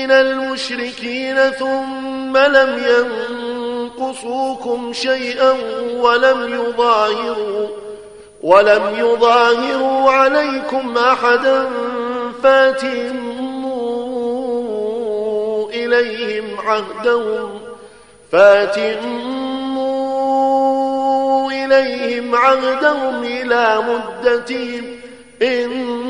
من المشركين ثم لم ينقصوكم شيئا ولم يظاهروا ولم يظاهروا عليكم أحدا فاتموا إليهم عهدهم فاتموا إليهم عهدهم إلى مدتهم إن